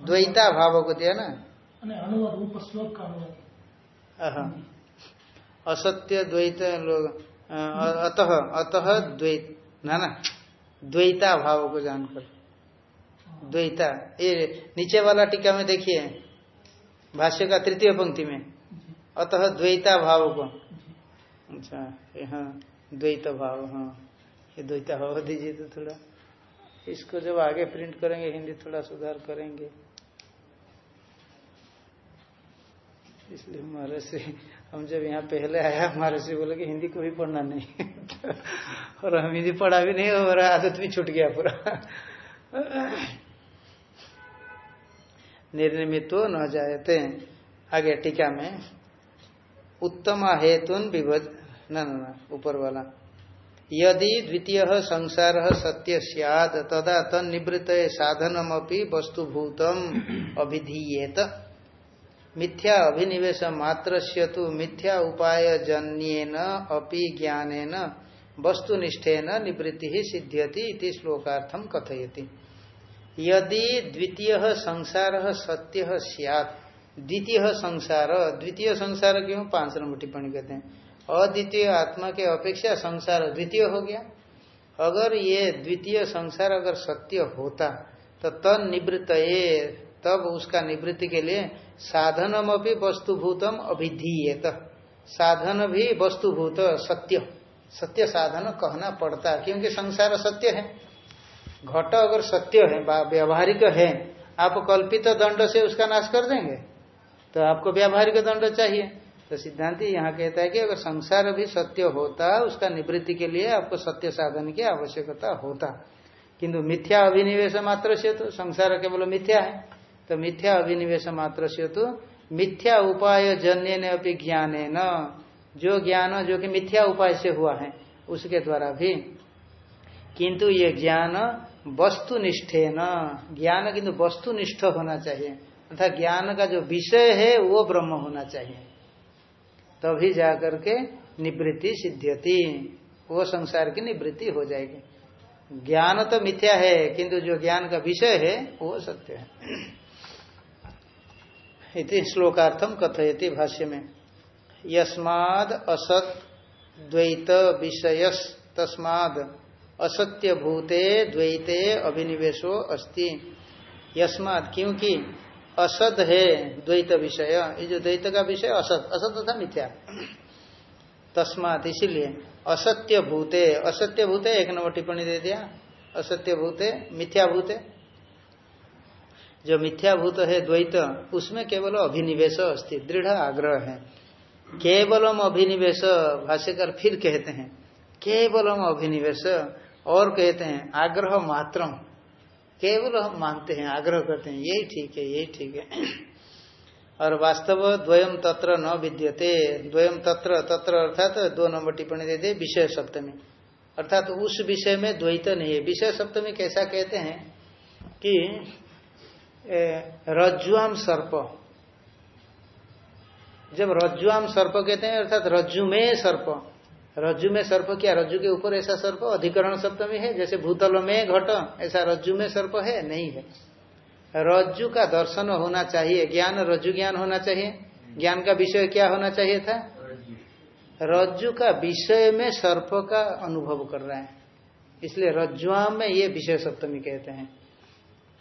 द्वैता भाव को दिया ना? अनुवाद श्लोक का अनुवाद। असत्य द्वैत लोग अतः अतः द्वैत ना ना द्वैता भाव को जानकर। द्वैता ये नीचे वाला टीका में देखिए भाष्य का तृतीय पंक्ति में। अतः द्वैता भाव को। अच्छा यहाँ द्वैत भाव हाँ। ये द्वैता भाव दीजिए तो थोड़ा। इसको जब आगे प्रिंट करेंगे, हिंदी थोड़ा सुधार करेंगे। इसलिए हमारे से, हम जब यहाँ पहले आया, हमारे से बोले कि हिंदी को भी पढ़ना नहीं। <laughs> और हम हिंदी पढ़ा भी नहीं, और आदत भी छूट गया पूरा। निर्निमित तो न जायते। आगे टीका में, उत्तम विभज न ऊपर वाला। यदि द्वितीय संसार सत्य सियाद, तदा तनिवृत साधनमपि वस्तुभूतम अभिधीयेत। मिथ्या अभिनिवेश मात्र तो मिथ्या उपाय जन्येन अपि ज्ञानेन वस्तुनिष्ठेन निवृत्ति सिद्ध्यति इति श्लोकार्थम कथयति। यदि द्वितीय संसार सत्य सियात, द्वितीय संसार द्वितीय संसार क्यों? पाँच नंबर टिप्पणी कहते हैं। अद्वितीय आत्मा के अपेक्षा संसार द्वितीय हो गया। अगर ये द्वितीय संसार अगर सत्य होता तो तन निवृत्त तब उसका निवृत्ति के लिए साधनम अभी वस्तुभूतम अभिधीयत। साधन भी वस्तुभूत, सत्य। सत्य साधन कहना पड़ता क्योंकि संसार सत्य है। घट अगर सत्य है व्यावहारिक है, आप कल्पित दंड से उसका नाश कर देंगे तो आपको व्यावहारिक दंड चाहिए। तो सिद्धांति यहाँ कहता है कि अगर संसार भी सत्य होता, उसका निवृत्ति के लिए आपको सत्य साधन की आवश्यकता होता। किंतु मिथ्या अभिनिवेश मात्र से तो संसार केवल मिथ्या है। तो मिथ्या अभिनिवेश मात्र से तो मिथ्या उपाय जन्य ने अपनी ज्ञान न। जो ज्ञान, जो कि मिथ्या उपाय से हुआ है, उसके द्वारा भी। किंतु ये ज्ञान वस्तुनिष्ठे न। ज्ञान किंतु वस्तुनिष्ठ होना चाहिए। अर्थात ज्ञान का जो विषय है, वो ब्रह्म होना चाहिए। तभी जाकर के निवृत्ति सिद्ध्यति। वो संसार की निवृत्ति हो जाएगी। ज्ञान तो मिथ्या है, किंतु जो ज्ञान का विषय है, वो सत्य है। इति श्लोकार्थम कथयति भाष्य में। यस्माद असत द्वैत विषय तस्माद असत्य भूते द्वैते अभिनिवेशो अस्ति। यस्मात क्योंकि असत है द्वैत विषय। ये जो द्वैत का विषय असत असत तथा मिथ्या। तस्मात, इसीलिए असत्य भूते। असत्य भूते, एक नंबर टिप्पणी दे दिया। असत्य भूते, मिथ्या भूते। जो मिथ्या भूत है, द्वैत, उसमें केवल अभिनिवेश अस्ति। दृढ़ आग्रह है। केवलम अभिनिवेश, भाष्यकर फिर कहते हैं। केवलम अभिनिवेश, और कहते हैं, आग्रह मात्रम। केवल हम मानते हैं, आग्रह करते हैं यही ठीक है यही ठीक है। और वास्तव द्वयम तत्र न विद्यते। द्वयम तत्र तत्र अर्थात दो नंबर टिप्पणी दे दे, विषय सप्तमी। अर्थात उस विषय में द्वैत नहीं है। विषय सप्तमी कैसा कहते हैं कि रज्जुआम सर्प। जब रज्जुआम सर्प कहते हैं, अर्थात रज्जु में सर्प। रज्जु में सर्प क्या? रज्जु के ऊपर ऐसा सर्प? अधिकरण सप्तमी है? जैसे भूतल में घट, ऐसा रज्जु में सर्प है? नहीं है। रज्जु का दर्शन होना चाहिए। ज्ञान, रज्जु ज्ञान होना चाहिए। ज्ञान का विषय क्या होना चाहिए था? रज्जु का विषय में सर्प का अनुभव कर रहा है। इसलिए रज्जुआम में ये विषय सप्तमी कहते हैं।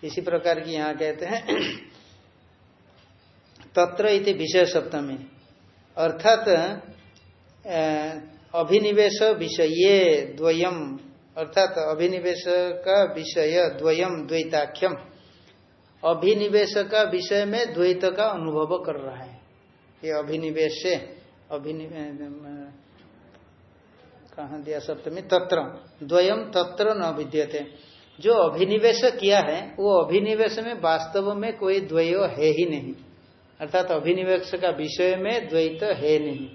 इसी प्रकार की यहाँ कहते हैं, तत्र इति विषय सप्तमी। अर्थात अभिनिवेश विषय द्वयम, अर्थात अभिनिवेश का विषय द्वयम, द्वैताख्यम। अभिनिवेश का विषय में द्वैत का अनुभव कर रहा है। ये अभिनिवेश कहा दिया सप्तमी? तत्र। द्वयम तत्र न विद्यते। जो अभिनिवेश किया है, वो अभिनिवेश में वास्तव में कोई द्वय है ही नहीं। अर्थात अभिनिवेश का विषय में द्वैत है नहीं।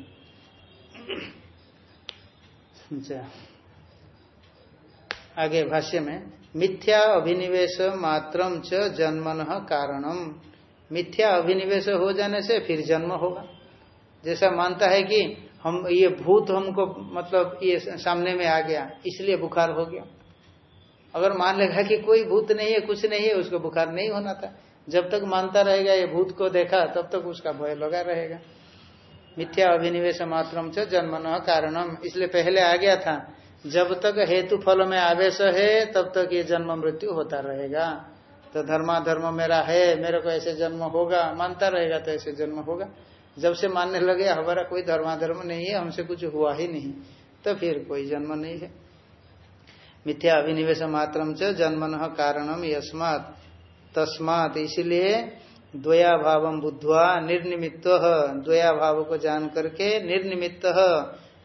अच्छा। आगे भाष्य में, मिथ्या अभिनिवेश मात्रम च जन्मन कारणम। मिथ्या अभिनिवेश हो जाने से फिर जन्म होगा। जैसा मानता है कि हम, ये भूत हमको मतलब ये सामने में आ गया, इसलिए बुखार हो गया। अगर मान लेगा कि कोई भूत नहीं है, कुछ नहीं है, उसको बुखार नहीं होना था। जब तक मानता रहेगा ये भूत को देखा, तब तक उसका भय लगा रहेगा। मिथ्या अभिनिवेश मात्रम जन्म न कारणम। इसलिए पहले आ गया था, जब तक हेतु फल में आवेश है, तब तक ये जन्म मृत्यु होता रहेगा। तो धर्मा धर्म मेरा है, मेरे को ऐसे जन्म होगा, मानता रहेगा तो ऐसे जन्म होगा। जब से मानने लगे, हमारा कोई धर्माधर्म नहीं है, हमसे कुछ हुआ ही नहीं तो फिर कोई जन्म नहीं है। मिथ्या अभिनिवेश मात्रम च जन्मन कारणम, यस्मात, तस्मात। इसलिए द्वया भाव बुद्धवा निर्निमित्त। द्वया भाव को जान करके निर्निमित्त,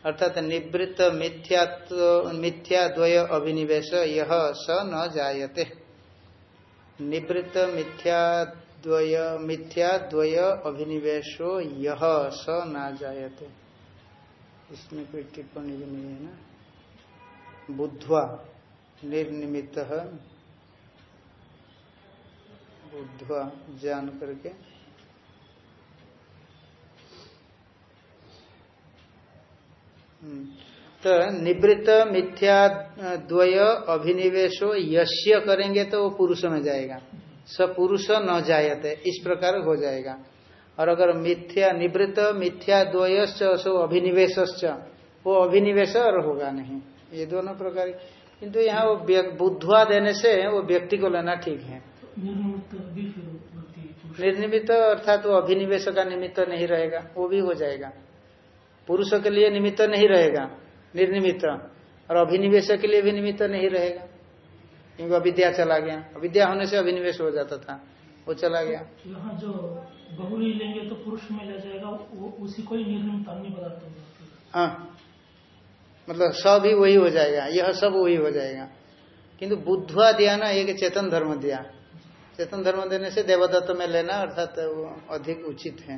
अर्थात निवृत्त मिथ्यात्व मिथ्या द्वय अभिनिवेश यह स न जायते। निवृत्त मिथ्या द्वय मिथ्या द्वय अभिनिवेशो यह स न जायते। इसमें कोई टिप्पणी भी नहीं है ना? बुद्धवा, निर्निमित्त। बुद्धवा जान करके। हम्म। तो निवृत्त मिथ्या द्वय अभिनिवेशो यश्य करेंगे तो वो पुरुष में जाएगा। स पुरुष न जायते, इस प्रकार हो जाएगा। और अगर मिथ्या, निवृत्त मिथ्या द्वयश्च सो अभिनिवेश वो अभिनिवेश और होगा नहीं। ये दोनों प्रकार। किंतु यहाँ वो बुद्धवा देने से वो व्यक्ति को लेना ठीक है। निर्निमित्त अर्थात वो अभिनिवेश का निमित्त नहीं रहेगा वो भी हो जाएगा। पुरुषों के लिए निमित्त नहीं रहेगा निर्निमित्त और अभिनिवेश के लिए भी निमित्त नहीं रहेगा। क्योंकि अविद्या चला गया। अविद्या होने से अभिनिवेश हो जाता था वो चला गया। यहाँ जो बहुरी लेंगे तो पुरुष में ले जाएगा वो उसी को ही पदार्थ हाँ। मतलब सब ही वही हो जाएगा यह सब वही हो जाएगा। किंतु बुद्धवा दिया ना एक चेतन धर्म दिया। चेतन धर्म देने से देवदत्त में लेना अर्थात वो अधिक उचित है।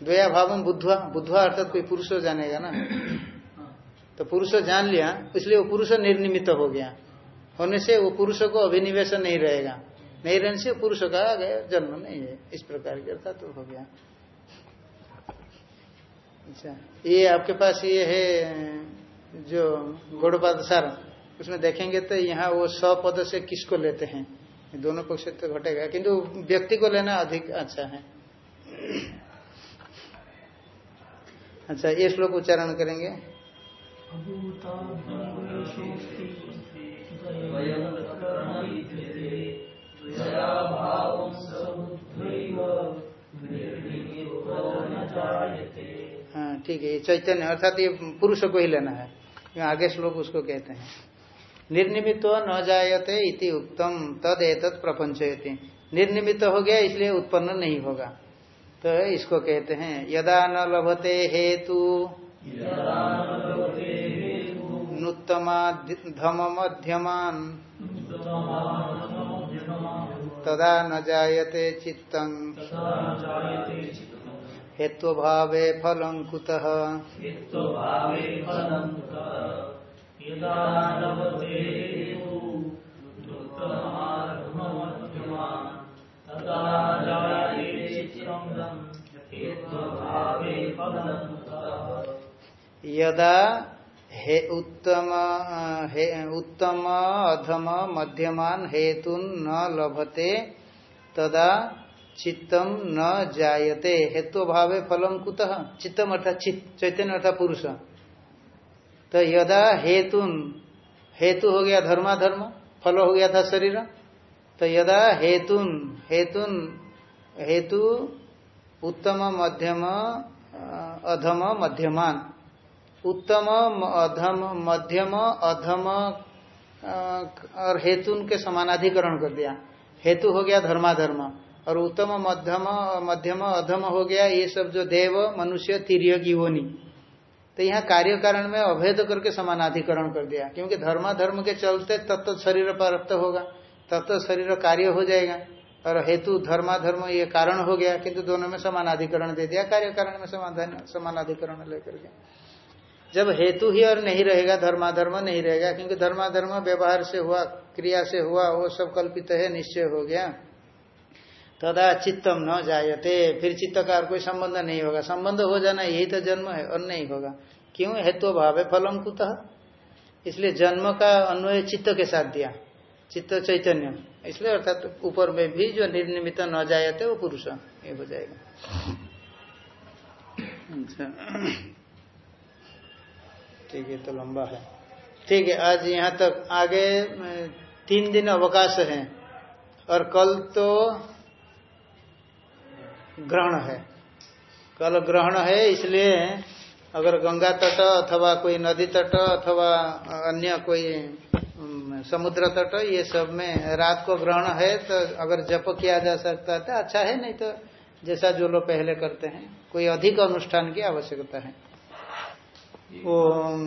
द्वया भावम बुद्धवा बुद्धवा अर्थात कोई पुरुष जानेगा ना। तो पुरुष जान लिया, इसलिए वो पुरुष निर्निमित हो गया। होने से वो पुरुष को अभिनिवेश नहीं रहेगा। नहीं रहने से पुरुष का जन्म नहीं है। इस प्रकार की अर्थात तो हो गया। अच्छा ये आपके पास ये है जो गौड़पाद सार। उसमें देखेंगे तो यहाँ वो पद से किसको लेते हैं? दोनों पक्ष तो घटेगा। किंतु व्यक्ति को लेना अधिक अच्छा है। अच्छा ये श्लोक उच्चारण करेंगे। हाँ ठीक है, ये चैतन्य, अर्थात ये पुरुष को ही लेना है। आगे श्लोक उसको कहते हैं। निर्निमित्त न जायते इति उत्तम तद एतत् प्रपंचयति निर्निमित्त हो गया, इसलिए उत्पन्न नहीं होगा। तो इसको कहते हैं, यदा न लभते हेतु। मध्यमान तदा न जायते चित्तं हेतु भावे फलं कुतः। यदा हे उत्तम हे उत्तम, अधम, मध्यमान हेतु न लभते, तदा चित्तम न जायते। हेतु भावे फलम कुतः? चित्तम अर्थात चित्त चैतन्य अर्थात पुरुष। तो यदा हेतुन हेतु हो गया धर्माधर्म, फल हो गया था शरीर तो यदा हेतुन हेतुन, हेतु उत्तम, मध्यम, अधम, मध्यमान। उत्तम, अधम, मध्यम, अधम, और हेतु के समानाधिकरण कर दिया। हेतु हो गया धर्माधर्म, और उत्तम, मध्यम मध्यम, अधम हो गया ये सब जो देव, मनुष्य तिरय की होनी तो यहाँ कार्य कारण में अभेद करके समानाधिकरण कर दिया। क्योंकि धर्माधर्म के चलते तत्व शरीर प्राप्त होगा, तत्व शरीर कार्य हो जाएगा। और हेतु धर्माधर्म ये कारण हो गया, किंतु दोनों में समानाधिकरण दे दिया कार्य कारण में समाधान, समानाधिकरण लेकर के जब हेतु ही और नहीं रहेगा, धर्माधर्म नहीं रहेगा, क्योंकि धर्माधर्म व्यवहार से हुआ, क्रिया से हुआ, वो सब कल्पित है, निश्चय हो गया। तदा चित्तम न जायते। फिर चित्त का कोई संबंध नहीं होगा। संबंध हो जाना यही तो जन्म है और नहीं होगा। क्यों? हेतु भाव है फलम कुतः। इसलिए जन्म का अन्वय चित्त के साथ दिया। चित्त चैतन्य। इसलिए अर्थात ऊपर में भी जो निर्निमित न जायते, वो पुरुष। ये हो जाएगा। अच्छा। ठीक है तो लंबा है। ठीक है, आज यहाँ तक आगे तीन दिन अवकाश है। और कल तो ग्रहण है। कल ग्रहण है इसलिए अगर गंगा तट अथवा कोई नदी तट अथवा अन्य कोई समुद्र तट ये सब में रात को ग्रहण है तो अगर जप किया जा सकता है तो अच्छा है नहीं तो जैसा जो लोग पहले करते हैं कोई अधिक अनुष्ठान की आवश्यकता है। ओम